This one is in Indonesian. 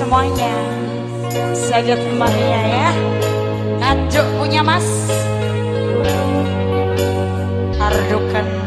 semuanya. Saya Maria ya. Tajuk punya mas. Ardukan